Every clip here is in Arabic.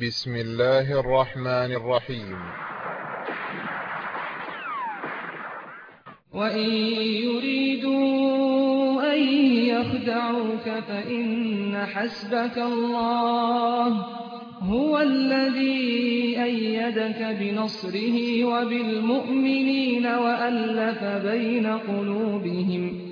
بسم الله الرحمن الرحيم. وإن يريدوا أن يخدعوك فإن حسبك الله هو الذي أيدك بنصره وبالمؤمنين وألف بين قلوبهم.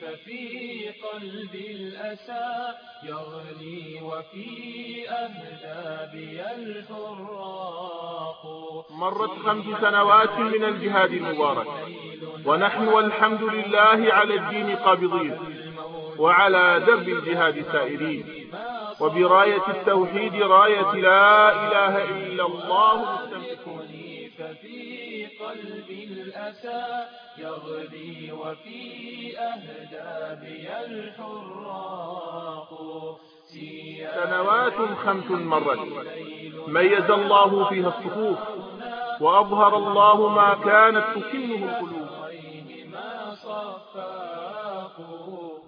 ففي قلبي الأسى يغلي وفي أهدابي الحراق مرت خمس سنوات من الجهاد المبارك ونحن والحمد لله على الدين قابضين وعلى درب الجهاد سائرين. وبراية التوحيد راية لا إله إلا الله مستمسكون. قلبي الأسى يغلي وفي أهدابي الحراق. سنوات خمس مرت. ميز الله فيها الصفوف وأظهر الله ما كانت تكنه القلوب.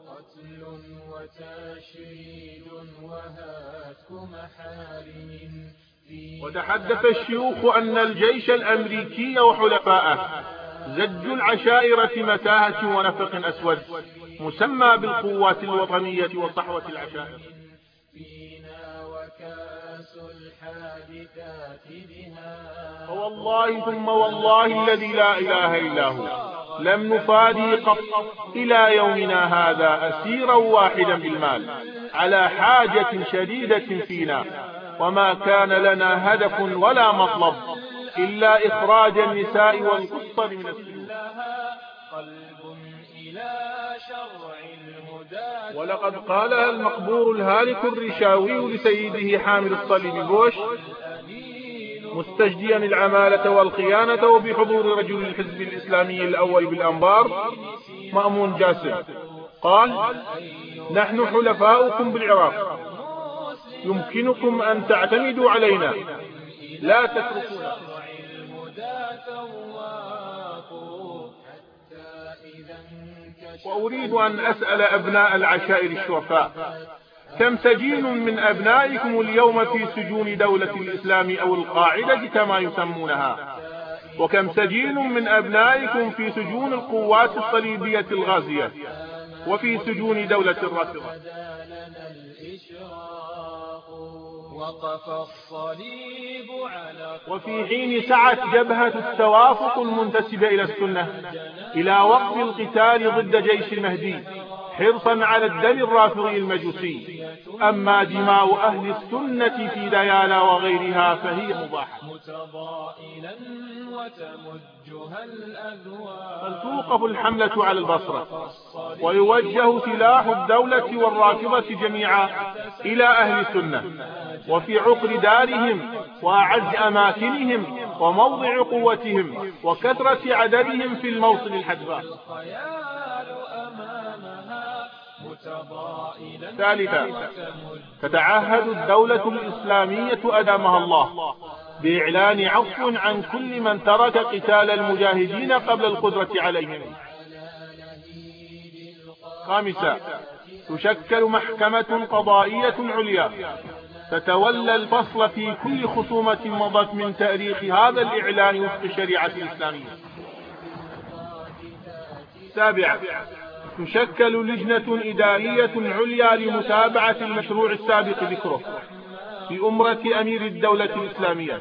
قتل وتشريد وهاتك محارم. وتحدث الشيوخ أن الجيش الأمريكي وحلفائه زجوا العشائر في متاهة ونفق أسود مسمى بالقوات الوطنية وصحوة العشائر. فوالله ثم والله الذي لا إله إلا هو لم نفادي قط إلى يومنا هذا أسيرا واحدا بالمال على حاجة شديدة فينا. وما كان لنا هدف ولا مطلب إلا إخراج النساء والقطر من الهدى ولقد قالها المقبور الهالك الرشاوي لسيده حامد الصليب بوش مستجديا العمالة والخيانة وبحضور رجل الحزب الإسلامي الأول بالأنبار مأمون جاسم. قال نحن حلفاؤكم بالعراق. يمكنكم أن تعتمدوا علينا. لا تتركونا. وأريد أن أسأل أبناء العشائر الشرفاء كم سجين من أبنائكم اليوم في سجون دولة الإسلام أو القاعدة كما يسمونها؟ وكم سجين من أبنائكم في سجون القوات الصليبية الغازية؟ وفي سجون دولة الرافضة؟ وقف الصليب على وفي حين سعت جبهة التوافق المنتسبة إلى السنة إلى وقف القتال ضد جيش المهدي حرصا على الدم الرافضي المجوسي. أما دماء أهل السنة في ديالا وغيرها فهي مباحة. متضائلا وتمجها فلتوقف الحملة على البصرة. ويوجه سلاح الدولة والرافضة جميعا إلى أهل السنة. وفي عقر دارهم وأعز أماكنهم وموضع قوتهم وكثرة عددهم في الموصل الحدباء. ثالثا تتعهد الدولة الإسلامية أدامها الله. بإعلان عفو عن كل من ترك قتال المجاهدين قبل القدرة عليهم خامسا تشكل محكمة قضائية عليا. تتولى الفصل في كل خصومة مضت من تاريخ هذا الإعلان وفق الشريعة الإسلامية. سابعا تشكل لجنة إدارية عليا لمتابعة المشروع السابق ذكره. بأمرة أمير الدولة الإسلامية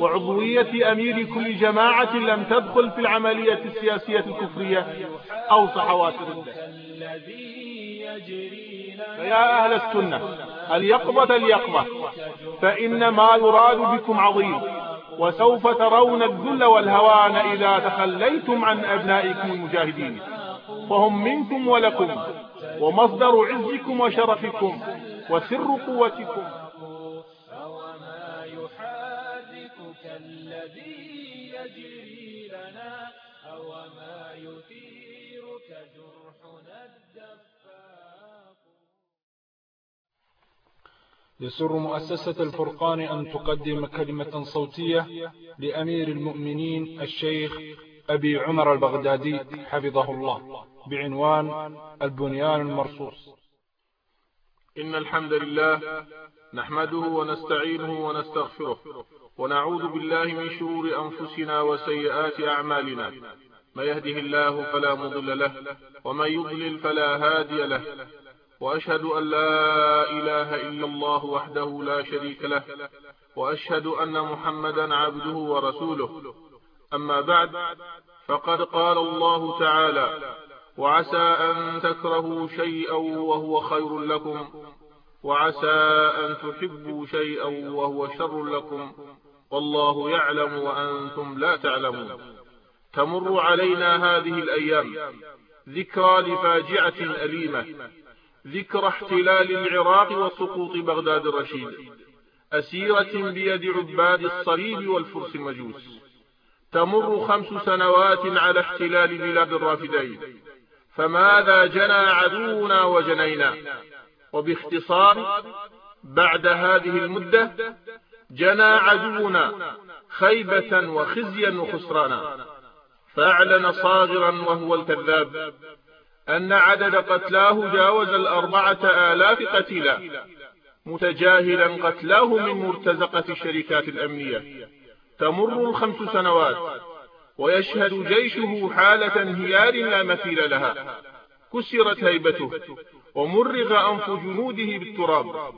وعضوية أمير كل جماعة لم تدخل في العملية السياسية الكفرية أو صحوات الردة فيا أهل السنة اليقظة اليقظة فإن ما يراد بكم عظيم وسوف ترون الذل والهوان إذا تخليتم عن أبنائكم المجاهدين. فهم منكم ولكم ومصدر عزكم وشرفكم وسر قوتكم. يسر مؤسسة الفرقان أن تقدم كلمة صوتية لأمير المؤمنين الشيخ أبي عمر البغدادي حفظه الله بعنوان البنيان المرصوص. إن الحمد لله نحمده ونستعينه ونستغفره ونعوذ بالله من شرور أنفسنا وسيئات أعمالنا. من يهده الله فلا مضل له ومن يضلل فلا هادي له. وأشهد أن لا إله إلا الله وحده لا شريك له وأشهد أن محمدا عبده ورسوله. أما بعد فقد قال الله تعالى وعسى أن تكرهوا شيئا وهو خير لكم وعسى أن تحبوا شيئا وهو شر لكم والله يعلم وأنتم لا تعلمون. تمر علينا هذه الأيام ذكرى لفاجعة أليمة. ذكر احتلال العراق وسقوط بغداد الرشيد أسيرة بيد عباد الصليب والفرس المجوس تمر خمس سنوات على احتلال بلاد الرافدين. فماذا جنى عدونا وجنينا؟ وباختصار بعد هذه المدة جنى عدونا خيبة وخزيا وخسرانا. فأعلن صاغرا وهو الكذاب أن عدد قتلاه جاوز الأربعة آلاف قتيلا متجاهلا قتلاه من مرتزقة الشركات الأمنية. تمر الخمس سنوات ويشهد جيشه حالة انهيار لا مثيل لها. كسرت هيبته ومرغ أنف جنوده بالتراب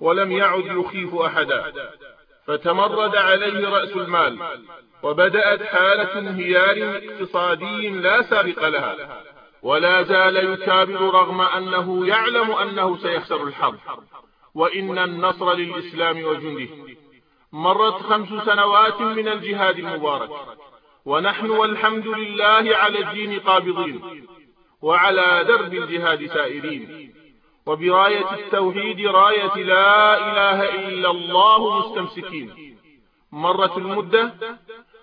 ولم يعد يخيف أحدا. فتمرد عليه رأس المال وبدأت حالة انهيار اقتصادي لا سابق لها. ولا زال يكابر رغم أنه يعلم أنه سيخسر الحرب وإن النصر للإسلام وجنده مرت خمس سنوات من الجهاد المبارك ونحن والحمد لله على الدين قابضين وعلى درب الجهاد سائرين. وبراية التوحيد راية لا إله إلا الله مستمسكين. مرت المدة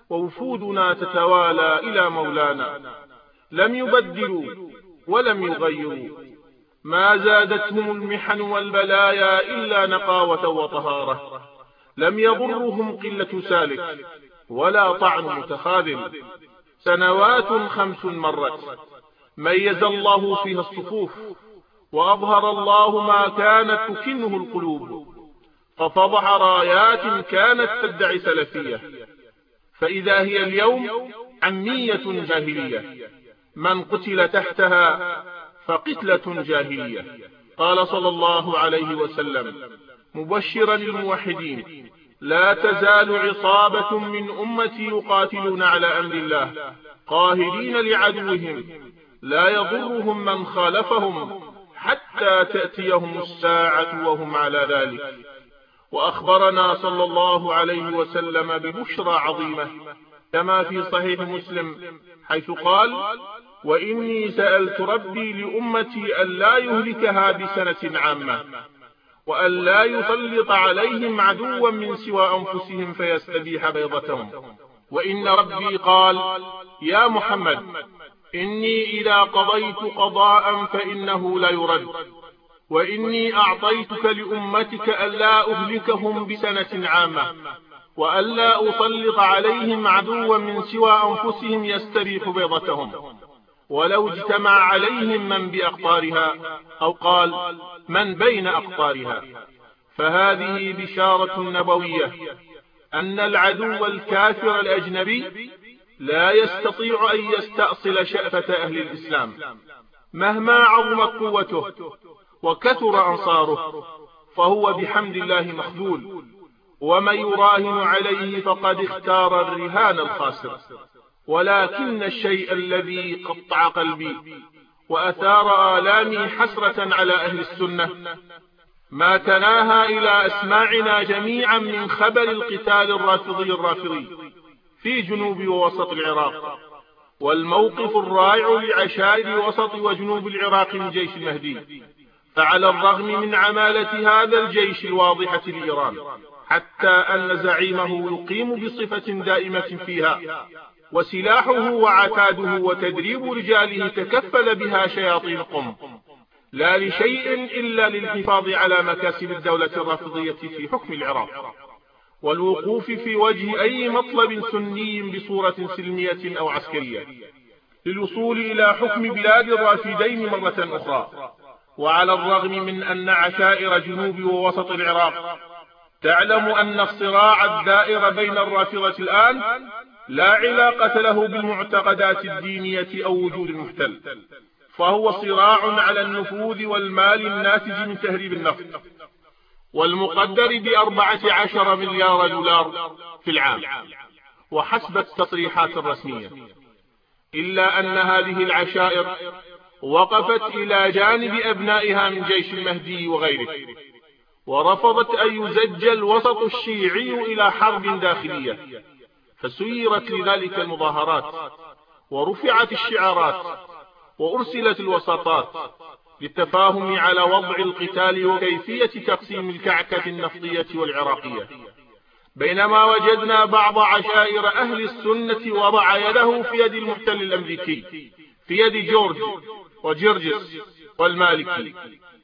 ووفودنا تتوالى إلى مولانا. لم يبدلوا ولم يغيروا. ما زادتهم المحن والبلايا إلا نقاوة وطهارة. لم يضرهم قلة سالك ولا طعن متخاذل. سنوات خمس مرت. ميز الله فيها الصفوف وأظهر الله ما كانت تكنه القلوب. ففضح رايات كانت تدعي سلفية. فإذا هي اليوم عمية جاهلية. من قتل تحتها فقتلة جاهلية. قال صلى الله عليه وسلم مبشرا للموحدين لا تزال عصابة من أمتي يقاتلون على أمر الله قاهرين لعدوهم لا يضرهم من خالفهم حتى تأتيهم الساعة وهم على ذلك. وأخبرنا صلى الله عليه وسلم ببشرى عظيمة كما في صحيح مسلم حيث قال وإني سألت ربي لأمتي أن لا يهلكها بسنة عامة وأن لا يسلط عليهم عدوا من سوى أنفسهم فيستبيح بيضتهم. وإن ربي قال يا محمد إني إذا قضيت قضاء فإنه لا يرد. وإني أعطيتك لأمتك ألا أهلكهم بسنة عامة وألا أسلط عليهم عدوا من سوى أنفسهم يستريح بيضتهم. ولو اجتمع عليهم من بأقطارها أو قال من بين أقطارها؟ فهذه بشارة نبوية أن العدو الكافر الأجنبي لا يستطيع أن يستأصل شأفة أهل الإسلام. مهما عظمت قوته وكثر أنصاره فهو بحمد الله مخذول ومن يراهن عليه فقد اختار الرهان الخاسر. ولكن الشيء الذي قطع قلبي وأثار آلامي حسرة على أهل السنة. ما تناهى إلى أسماعنا جميعا من خبر القتال الرافضي الرافضي في جنوب ووسط العراق والموقف الرائع لعشائر وسط وجنوب العراق من جيش المهدي. فعلى الرغم من عمالة هذا الجيش الواضحة لإيران حتى أن زعيمه يقيم بصفة دائمة فيها وسلاحه وعتاده وتدريب رجاله تكفل بها شياطين قم لا لشيء إلا للحفاظ على مكاسب الدولة الرافضية في حكم العراق. والوقوف في وجه أي مطلب سني بصورة سلمية أو عسكرية. للوصول إلى حكم بلاد الرافدين مرة أخرى. وعلى الرغم من أن عشائر جنوب ووسط العراق تعلم أن الصراع الدائر بين الرافضة الآن لا علاقة له بالمعتقدات الدينية أو وجود المحتل فهو صراع على النفوذ والمال الناتج من تهريب النفط والمقدر بأربعة عشر مليار دولار في العام وحسب التصريحات الرسمية. إلا أن هذه العشائر وقفت إلى جانب أبنائها من جيش المهدي وغيره ورفضت أن يزج الوسط الشيعي إلى حرب داخلية. فسيرت لذلك المظاهرات ورفعت الشعارات وأرسلت الوساطات للتفاهم على وضع القتال وكيفية تقسيم الكعكة النفطية والعراقية. بينما وجدنا بعض عشائر أهل السنة وضع يده في يد المحتل الأمريكي في يد جورج وجرجس والمالكي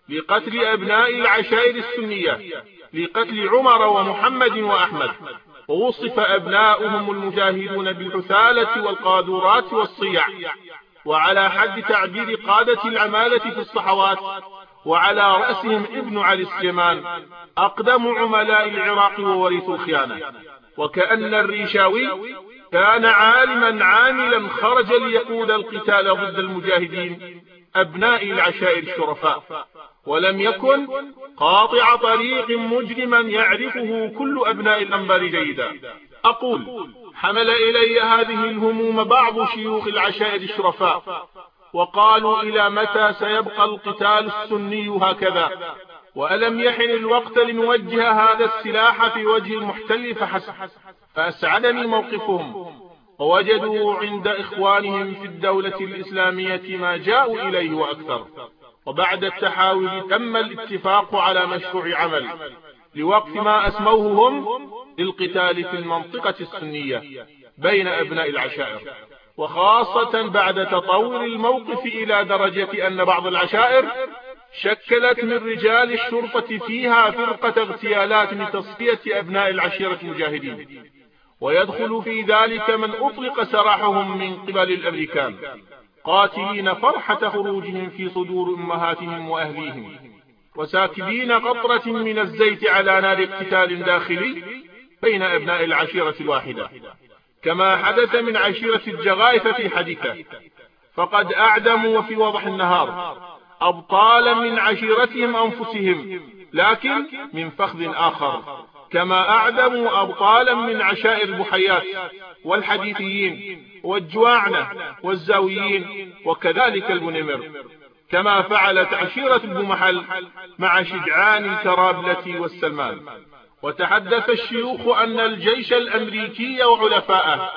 لقتل أبناء العشائر السنية لقتل عمر ومحمد وأحمد. ووصف أبناؤهم المجاهدون بالحثالة والقاذورات والصيع وعلى حد تعبير قادة العمالة في الصحوات وعلى رأسهم ابن علي السليمان أقدم عملاء العراق ووريث الخيانة. وكأن الريشاوي كان عالما عاملا خرج ليقود القتال ضد المجاهدين. أبناء العشائر الشرفاء ولم يكن قاطع طريق مجرما يعرفه كل أبناء الأنبار جيدا. أقول حمل إلي هذه الهموم بعض شيوخ العشائر الشرفاء وقالوا إلى متى سيبقى القتال السني هكذا؟ وألم يحن الوقت لنوجه هذا السلاح في وجه المحتل فحسب فأسعدني موقفهم. ووجدوا عند إخوانهم في الدولة الإسلامية ما جاءوا إليه وأكثر. وبعد التحاول تم الاتفاق على مشروع عمل. لوقف ما أسموه هم للقتال في المنطقة السنية بين أبناء العشائر. وخاصة بعد تطور الموقف إلى درجة أن بعض العشائر شكلت من رجال الشرطة فيها فرقة اغتيالات لتصفية أبناء العشيرة المجاهدين ويدخل في ذلك من أطلق سراحهم من قبل الأمريكان قاتلين فرحة خروجهم في صدور أمهاتهم وأهليهم وساكبين قطرة من الزيت على نار اقتتال داخلي بين أبناء العشيرة الواحدة. كما حدث من عشيرة الجغائف في حديثة فقد أعدموا وفي وضح النهار أبطالا من عشيرتهم أنفسهم لكن من فخذ آخر. كما أعدموا أبطالا من عشائر البحيات والحديثيين والجواعنة والزاويين وكذلك البنمر كما فعلت عشيرة البمحل مع شجعان الكرابلة والسلمان. وتحدث الشيوخ أن الجيش الأمريكي وعلفاءه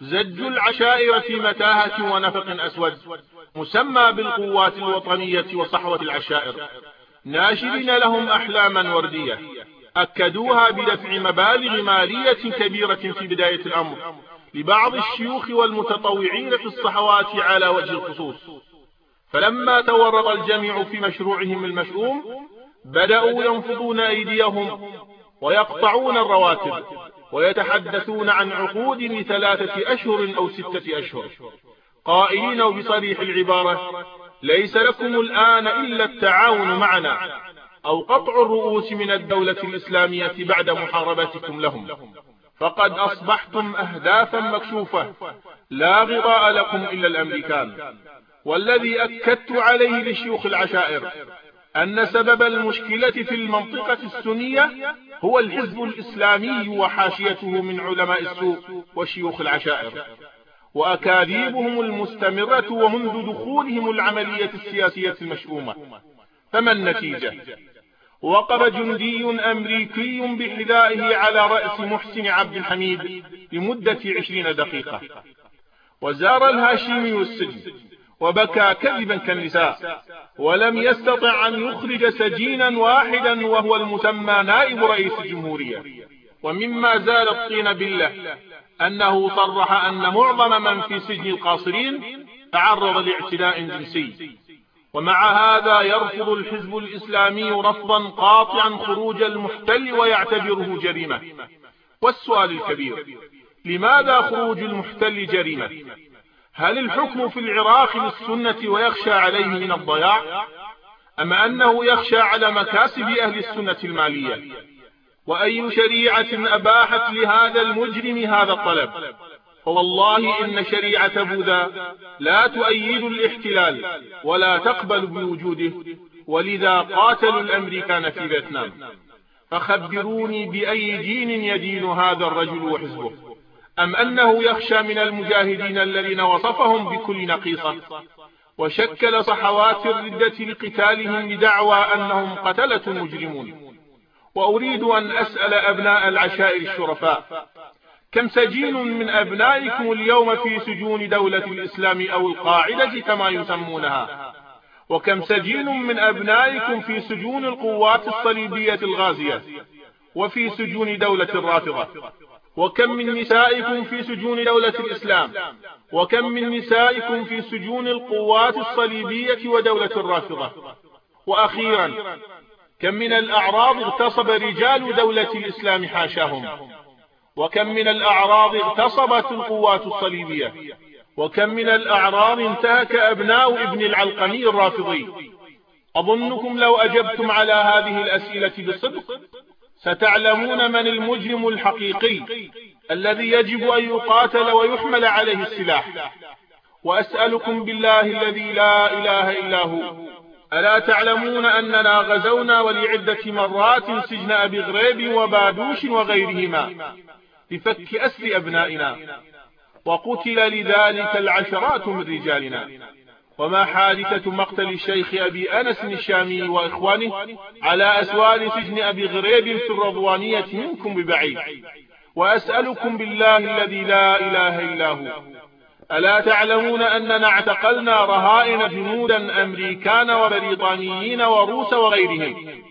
زجوا العشائر في متاهة ونفق أسود مسمى بالقوات الوطنية وصحوة العشائر ناشرين لهم أحلاما وردية. أكدوها بدفع مبالغ مالية كبيرة في بداية الأمر لبعض الشيوخ والمتطوعين في الصحوات على وجه الخصوص. فلما تورط الجميع في مشروعهم المشؤوم بدأوا ينفضون أيديهم ويقطعون الرواتب ويتحدثون عن عقود لثلاثة أشهر أو ستة أشهر. قائلين بصريح العبارة ليس لكم الآن إلا التعاون معنا. أو قطع الرؤوس من الدولة الإسلامية بعد محاربتكم لهم. فقد أصبحتم أهدافا مكشوفة. لا غطاء لكم إلا الأمريكان. والذي أكدت عليه لشيوخ العشائر أن سبب المشكلة في المنطقة السنية هو الحزب الإسلامي وحاشيته من علماء السوء وشيوخ العشائر. وأكاذيبهم المستمرة ومنذ دخولهم العملية السياسية المشؤومة. فما النتيجة؟ وقف جندي أمريكي بحذائه على رأس محسن عبد الحميد لمدة عشرين دقيقة. وزار الهاشمي السجن وبكى كذبا كالنساء ولم يستطع أن يخرج سجينا واحدا وهو المسمى نائب رئيس الجمهورية. ومما زال الطين بالله أنه صرح أن معظم من في سجن القاصرين تعرض لاعتداء جنسي. ومع هذا يرفض الحزب الإسلامي رفضا قاطعا خروج المحتل ويعتبره جريمة. والسؤال الكبير لماذا خروج المحتل جريمة؟ هل الحكم في العراق للسنة ويخشى عليه من الضياع؟ أم أنه يخشى على مكاسب أهل السنة المالية؟ وأي شريعة أباحت لهذا المجرم هذا الطلب؟ فوالله إن شريعة بوذا لا تؤيد الاحتلال ولا تقبل بوجوده ولذا قاتلوا الأمريكان في فيتنام. فخبروني بأي دين يدين هذا الرجل وحزبه. أم أنه يخشى من المجاهدين الذين وصفهم بكل نقيصة؟ وشكل صحوات الردة لقتالهم لدعوى أنهم قتلة مجرمون. وأريد أن أسأل أبناء العشائر الشرفاء كم سجين من أبنائكم اليوم في سجون دولة الإسلام أو القاعدة كما يسمونها؟ وكم سجين من أبنائكم في سجون القوات الصليبية الغازية وفي سجون دولة الرافضة؟ وكم من نسائكم في سجون دولة الإسلام؟ وكم من نسائكم في سجون القوات الصليبية ودولة الرافضة؟ وأخيرا كم من الأعراض اغتصب رجال دولة الإسلام حاشاهم؟ وكم من الأعراض اغتصبت القوات الصليبية وكم من الأعراض انتهك أبناء ابن العلقمي الرافضي. أظنكم لو أجبتم على هذه الأسئلة بصدق ستعلمون من المجرم الحقيقي الذي يجب أن يقاتل ويحمل عليه السلاح. وأسألكم بالله الذي لا إله إلا هو ألا تعلمون أننا غزونا ولعدة مرات سجن أبي غريب وبادوش وغيرهما. لفك أسر أبنائنا وقتل لذلك العشرات من رجالنا. وما حادثة مقتل الشيخ أبي أنس الشامي وإخوانه على أسوار سجن أبي غريب في الرضوانية منكم ببعيد. وأسألكم بالله الذي لا إله إلا هو. ألا تعلمون أننا اعتقلنا رهائن جنودا أمريكان وبريطانيين وروس وغيرهم.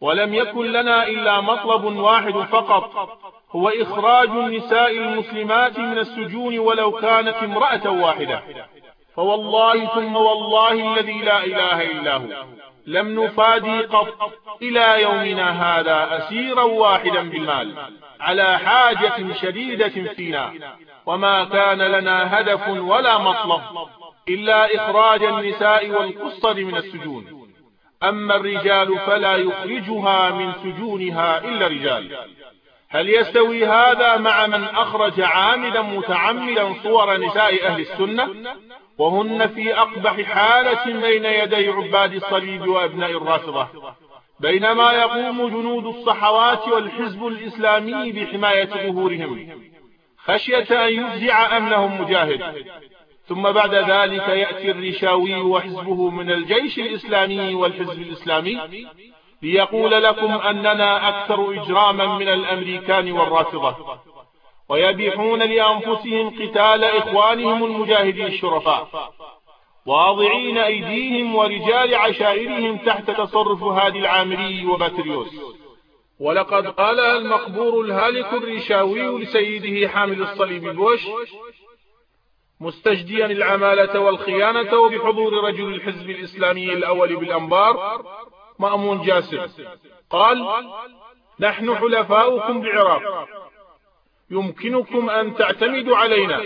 ولم يكن لنا إلا مطلب واحد فقط هو إخراج النساء المسلمات من السجون ولو كانت امرأة واحدة. فوالله ثم والله الذي لا إله إلا هو. لم نفادي قط إلى يومنا هذا أسيرا واحدا بالمال. على حاجة شديدة فينا. وما كان لنا هدف ولا مطلب إلا إخراج النساء والقصر من السجون. أما الرجال فلا يخرجها من سجونها إلا رجال. هل يستوي هذا مع من أخرج عامدا متعمدا صور نساء أهل السنة؟ وهن في أقبح حالة بين يدي عباد الصليب وأبناء الرافضة. بينما يقوم جنود الصحوات والحزب الإسلامي بحماية ظهورهم. خشية أن يفزع أمنهم مجاهد. ثم بعد ذلك يأتي الرشاوي وحزبه من الجيش الإسلامي والحزب الإسلامي. ليقول لكم أننا أكثر إجراما من الأمريكان والرافضة ويبيحون لأنفسهم قتال إخوانهم المجاهدين الشرفاء واضعين أيديهم ورجال عشائرهم تحت تصرف هادي العامري وباتريوس. ولقد قال المقبور الهالك الرشاوي لسيده حامل الصليب بوش مستجديا العمالة والخيانة وبحضور رجل الحزب الإسلامي الأول بالأنبار مأمون جاسم. قال نحن حلفاؤكم بعراق. يمكنكم أن تعتمدوا علينا.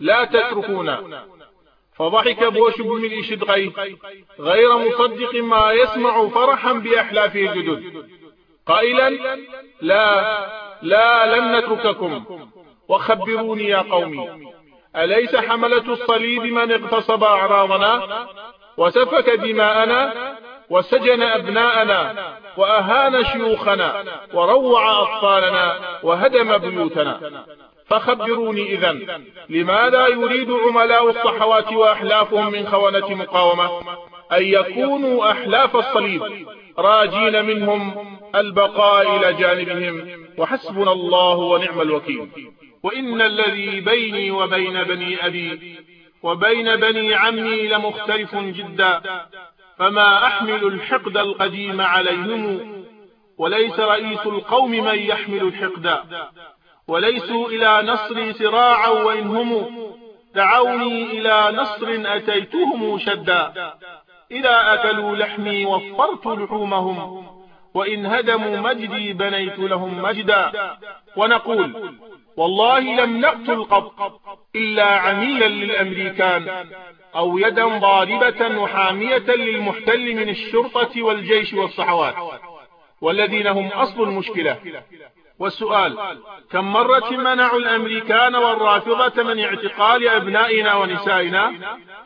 لا تتركونا. فضحك بوش بن شدغي غير مصدق ما يسمع فرحا بأحلافه الجدد. قائلا لا لا لن نترككم. وخبروني يا قومي. أليس حملة الصليب من اغتصب أعراضنا؟ وسفك دماءنا؟ وسجن أبناءنا وأهان شيوخنا وروع أطفالنا وهدم بيوتنا. فخبروني إذن لماذا يريد عملاء الصحوات وأحلافهم من خونة مقاومة؟ أن يكونوا أحلاف الصليب راجين منهم البقاء إلى جانبهم. وحسبنا الله ونعم الوكيل. وإن الذي بيني وبين بني أبي وبين بني عمي لمختلف جدا. فما أحمل الحقد القديم عليهم وليس رئيس القوم من يحمل الحقد. وليسوا إلى نصري سراعا وإن هم دعوني إلى نصر أتيتهم شدا. إذا أكلوا لحمي وفرت لحومهم وإن هدموا مجدي بنيت لهم مجدا. ونقول والله لم نقتل قط إلا عميلا للأمريكان. أو يدا ضاربة وحامية للمحتل من الشرطة والجيش والصحوات. والذين هم أصل المشكلة. والسؤال كم مرة منعوا الأمريكان والرافضة من اعتقال أبنائنا ونسائنا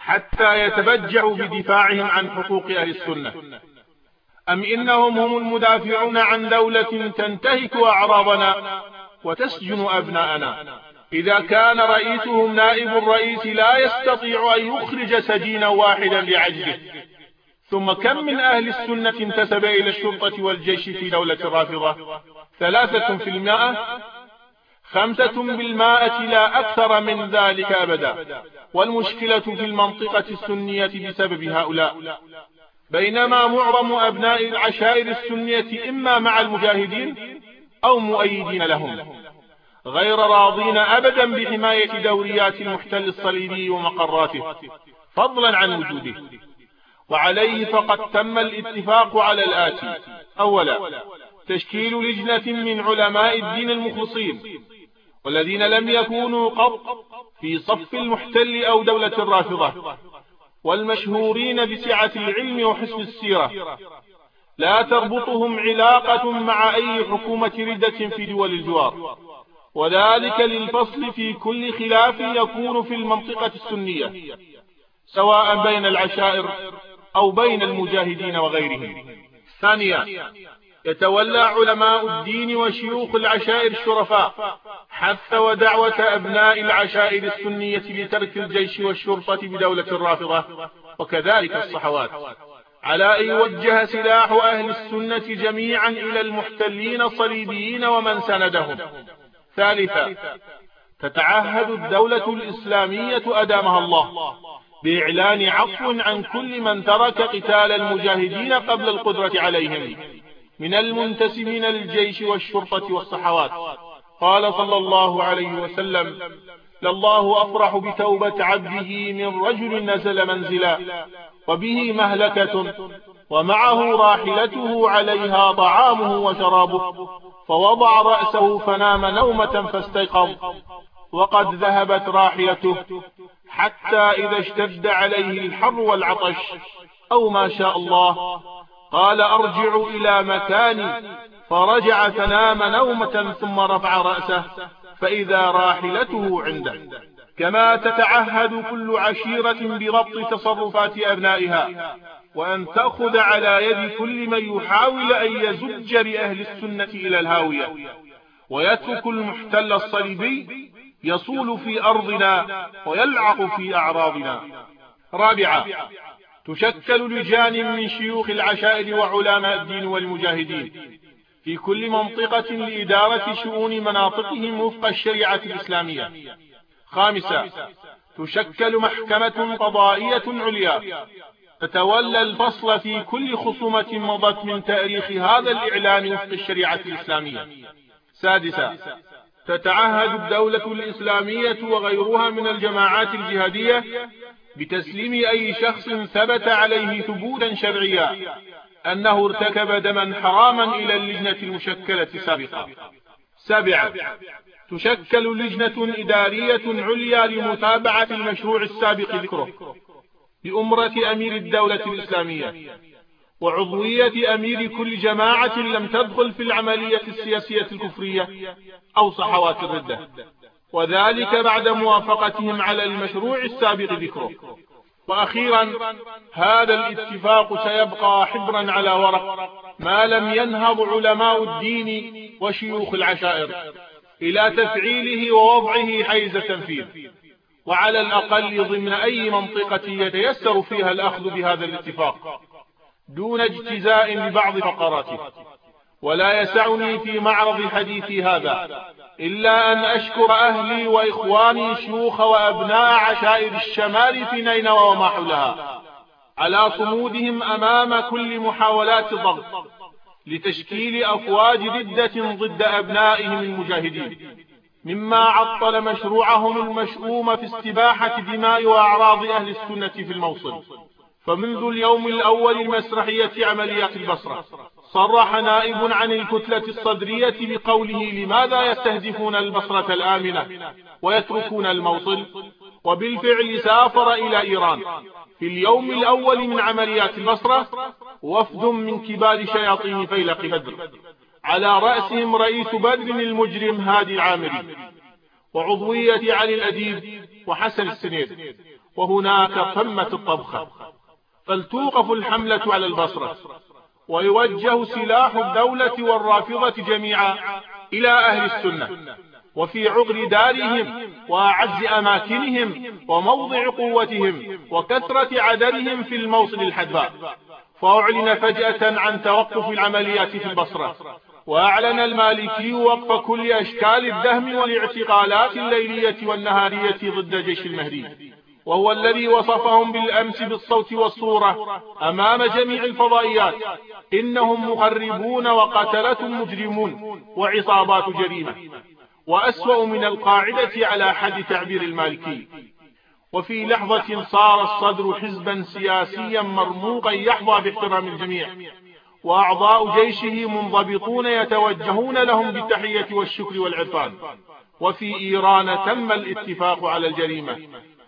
حتى يتبجعوا بدفاعهم عن حقوق أهل السنة؟ أم إنهم هم المدافعون عن دولة تنتهك أعراضنا وتسجن أبناءنا؟ إذا كان رئيسهم نائب الرئيس لا يستطيع أن يخرج سجينا واحدا لعجزه ثم كم من أهل السنة انتسب إلى الشرطة والجيش في دولة الرافضة ثلاثة في المائة خمسة بالمائة لا أكثر من ذلك أبدا. والمشكلة في المنطقة السنية بسبب هؤلاء. بينما معظم أبناء العشائر السنية إما مع المجاهدين أو مؤيدين لهم. غير راضين أبدا بحماية دوريات المحتل الصليبي ومقراته فضلا عن وجوده. وعليه فقد تم الاتفاق على الآتي. أولا تشكيل لجنة من علماء الدين المخلصين والذين لم يكونوا قط في صف المحتل أو دولة الرافضة والمشهورين بسعة العلم وحسن السيرة. لا تربطهم علاقة مع أي حكومة ردة في دول الجوار. وذلك للفصل في كل خلاف يكون في المنطقة السنية سواء بين العشائر أو بين المجاهدين وغيرهم. ثانيا يتولى علماء الدين وشيوخ العشائر الشرفاء حث ودعوة أبناء العشائر السنية لترك الجيش والشرطة بدولة الرافضة وكذلك الصحوات. على أن يوجه سلاح أهل السنة جميعا إلى المحتلين الصليبيين ومن سندهم. ثالثا تتعهد الدولة الإسلامية أدامها الله بإعلان عفو عن كل من ترك قتال المجاهدين قبل القدرة عليهم من المنتسبين للجيش والشرطة والصحوات. قال صلى الله عليه وسلم لله أفرح بتوبة عبده من رجل نزل منزلا وبه مهلكة ومعه راحلته عليها طعامه وشرابه فوضع رأسه فنام نومة فاستيقظ وقد ذهبت راحلته حتى إذا اشتد عليه الحر والعطش. أو ما شاء الله. قال أرجع إلى مكاني. فرجع فنام نومة ثم رفع رأسه فإذا راحلته عنده. كما تتعهد كل عشيرة بربط تصرفات أبنائها. وأن تأخذ على يد كل من يحاول أن يزج بأهل السنة إلى الهاوية. ويترك المحتل الصليبي يصول في أرضنا ويلعق في أعراضنا. رابعا تشكل لجان من شيوخ العشائر وعلماء الدين والمجاهدين في كل منطقة لإدارة شؤون مناطقهم وفق الشريعة الإسلامية. خامسا تشكل محكمة قضائية عليا. تتولى الفصل في كل خصومة مضت من تاريخ هذا الإعلان وفق الشريعة الإسلامية. سادسا تتعهد الدولة الإسلامية وغيرها من الجماعات الجهادية بتسليم أي شخص ثبت عليه ثبوتا شرعيا أنه ارتكب دما حراما إلى اللجنة المشكلة سابقا سابعا تشكل لجنة إدارية عليا لمتابعة المشروع السابق ذكره. بأمرة أمير الدولة الإسلامية وعضوية أمير كل جماعة لم تدخل في العملية السياسية الكفرية أو صحوات الردة. وذلك بعد موافقتهم على المشروع السابق ذكره. وأخيرا هذا الاتفاق سيبقى حبرا على ورق ما لم ينهض علماء الدين وشيوخ العشائر إلى تفعيله ووضعه حيز تنفيذ وعلى الأقل ضمن أي منطقة يتيسر فيها الأخذ بهذا الاتفاق دون اجتزاء ببعض فقراته. ولا يسعني في معرض حديثي هذا إلا أن أشكر أهلي وإخواني شيوخ وأبناء عشائر الشمال في نينوى وما حولها على صمودهم أمام كل محاولات ضغط لتشكيل أفواج ردة ضد أبنائهم المجاهدين. مما عطل مشروعهم المشؤوم في استباحة دماء وأعراض أهل السنة في الموصل. فمنذ اليوم الأول المسرحية عمليات البصرة صرح نائب عن الكتلة الصدرية بقوله لماذا يستهدفون البصرة الآمنة ويتركون الموصل؟ وبالفعل سافر إلى إيران. في اليوم الأول من عمليات البصرة وفد من كبار شياطين فيلق بدر. على رأسهم رئيس بدر المجرم هادي العامري وعضوية علي الأديب وحسن السنير وهناك قمة الطبخة. فلتوقف الحملة على البصرة ويوجه سلاح الدولة والرافضة جميعا إلى أهل السنة وفي عقر دارهم وأعز أماكنهم وموضع قوتهم وكثرة عددهم في الموصل الحدباء. فأعلن فجأة عن توقف العمليات في البصرة. وأعلن المالكي وقف كل أشكال الدهم والاعتقالات الليلية والنهارية ضد جيش المهدي. وهو الذي وصفهم بالأمس بالصوت والصورة أمام جميع الفضائيات. إنهم مخربون وقتلة مجرمون وعصابات جريمة. وأسوأ من القاعدة على حد تعبير المالكي. وفي لحظة صار الصدر حزبا سياسيا مرموقا يحظى باحترام الجميع. وأعضاء جيشه منضبطون يتوجهون لهم بالتحية والشكر والعرفان. وفي إيران تم الاتفاق على الجريمة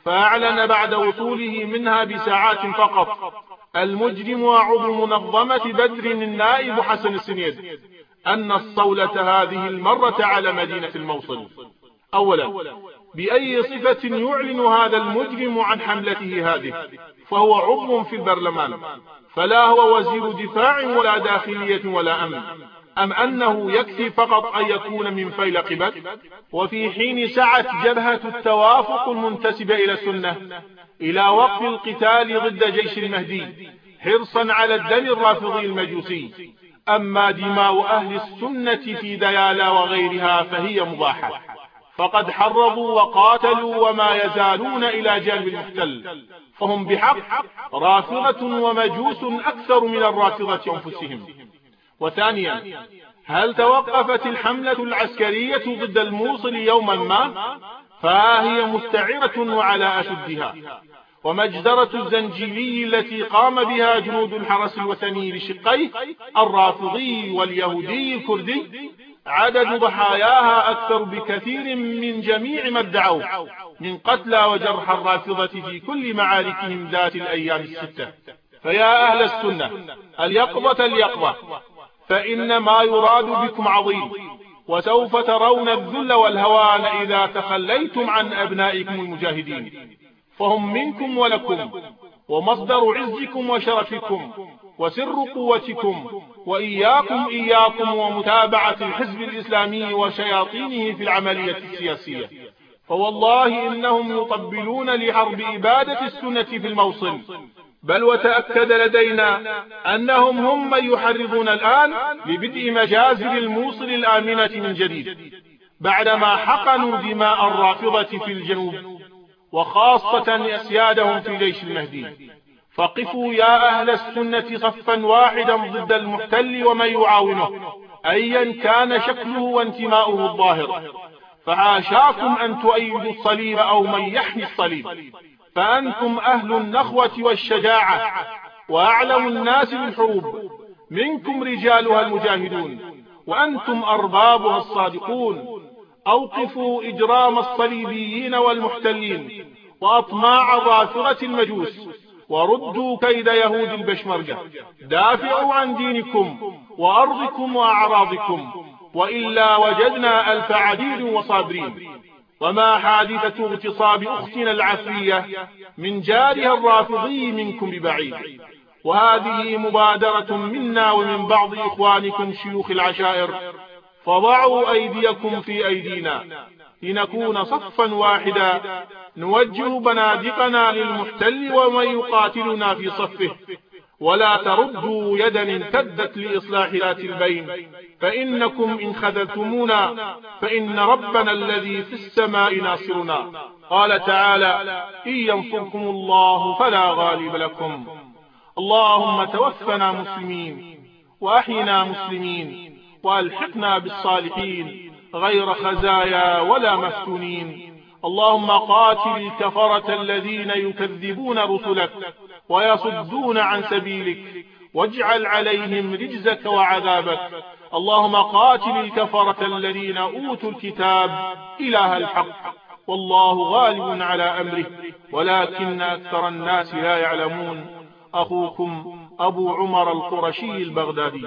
فأعلن بعد وصوله منها بساعات فقط المجرم وعضو منظمة بدر النائب حسن السنيد أن الصولة هذه المرة على مدينة الموصل. أولا بأي صفة يعلن هذا المجرم عن حملته هذه فهو عضو في البرلمان فلا هو وزير دفاع ولا داخلية ولا أمن. أم أنه يكفي فقط أن يكون من فيل قبل؟ وفي حين سعت جبهة التوافق المنتسبة إلى السنة إلى وقف القتال ضد جيش المهدي حرصا على الدم الرافضي المجوسي. أما دماء أهل السنة في ديالا وغيرها فهي مباحة. فقد حرضوا وقاتلوا وما يزالون إلى جانب المحتل. فهم بحق رافضة ومجوس أكثر من الرافضة أنفسهم. وثانيا هل توقفت الحملة العسكرية ضد الموصل يوما ما؟ فها هي مستعرة وعلى أشدها. ومجزرة الزنجيلي التي قام بها جنود الحرس الوثني لشقيه الرافضي واليهودي الكردي عدد ضحاياها أكثر بكثير من جميع ما ادعوا من قتلى وجرحى الرافضة في كل معاركهم ذات الأيام الستة. فيا أهل السنة اليقظة اليقظة فإن ما يراد بكم عظيم وسوف ترون الذل والهوان إذا تخليتم عن أبنائكم المجاهدين. فهم منكم ولكم ومصدر عزكم وشرفكم. وسر قوتكم وإياكم إياكم ومتابعة الحزب الإسلامي وشياطينه في العملية السياسية. فوالله إنهم يطبلون لحرب إبادة السنة في الموصل. بل وتأكد لدينا أنهم هم من يحرضون الآن لبدء مجازر الموصل الآمنة من جديد بعدما حقنوا دماء الرافضة في الجنوب وخاصة أسيادهم في جيش المهدي. فقفوا يا أهل السنة صفا واحدا ضد المحتل ومن يعاونه أيا كان شكله وانتماؤه الظاهر. فعاشاكم أن تؤيدوا الصليب أو من يحمي الصليب. فأنتم أهل النخوة والشجاعة وأعلم الناس بالحروب. منكم رجالها المجاهدون وأنتم أربابها الصادقون. أوقفوا إجرام الصليبيين والمحتلين وأطماع ظافرة المجوس. وردوا كيد يهود البشمرجة دافعوا عن دينكم وأرضكم وأعراضكم وإلا وجدنا ألف عديد وصابرين. وما حادثة اغتصاب أختنا العفرية من جارها الرافضي منكم ببعيد. وهذه مبادرة منا ومن بعض إخوانكم شيوخ العشائر. فضعوا أيديكم في أيدينا. لنكون صفا واحدا. نوجه بنادقنا للمحتل ومن يقاتلنا في صفه. ولا تردوا يدا امتدت لإصلاح ذات البين. فإنكم إن خذلتمونا. فإن ربنا الذي في السماء ناصرنا. قال تعالى إن ينصركم الله فلا غالب لكم. اللهم توفنا مسلمين وأحينا مسلمين وألحقنا بالصالحين. غير خزايا ولا مفتونين اللهم قاتل الكفرة الذين يكذبون رسلك ويصدون عن سبيلك واجعل عليهم رجزك وعذابك. اللهم قاتل الكفرة الذين أوتوا الكتاب إله الحق. والله غالب على أمره. ولكن أكثر الناس لا يعلمون. أخوكم أبو عمر القرشي البغدادي.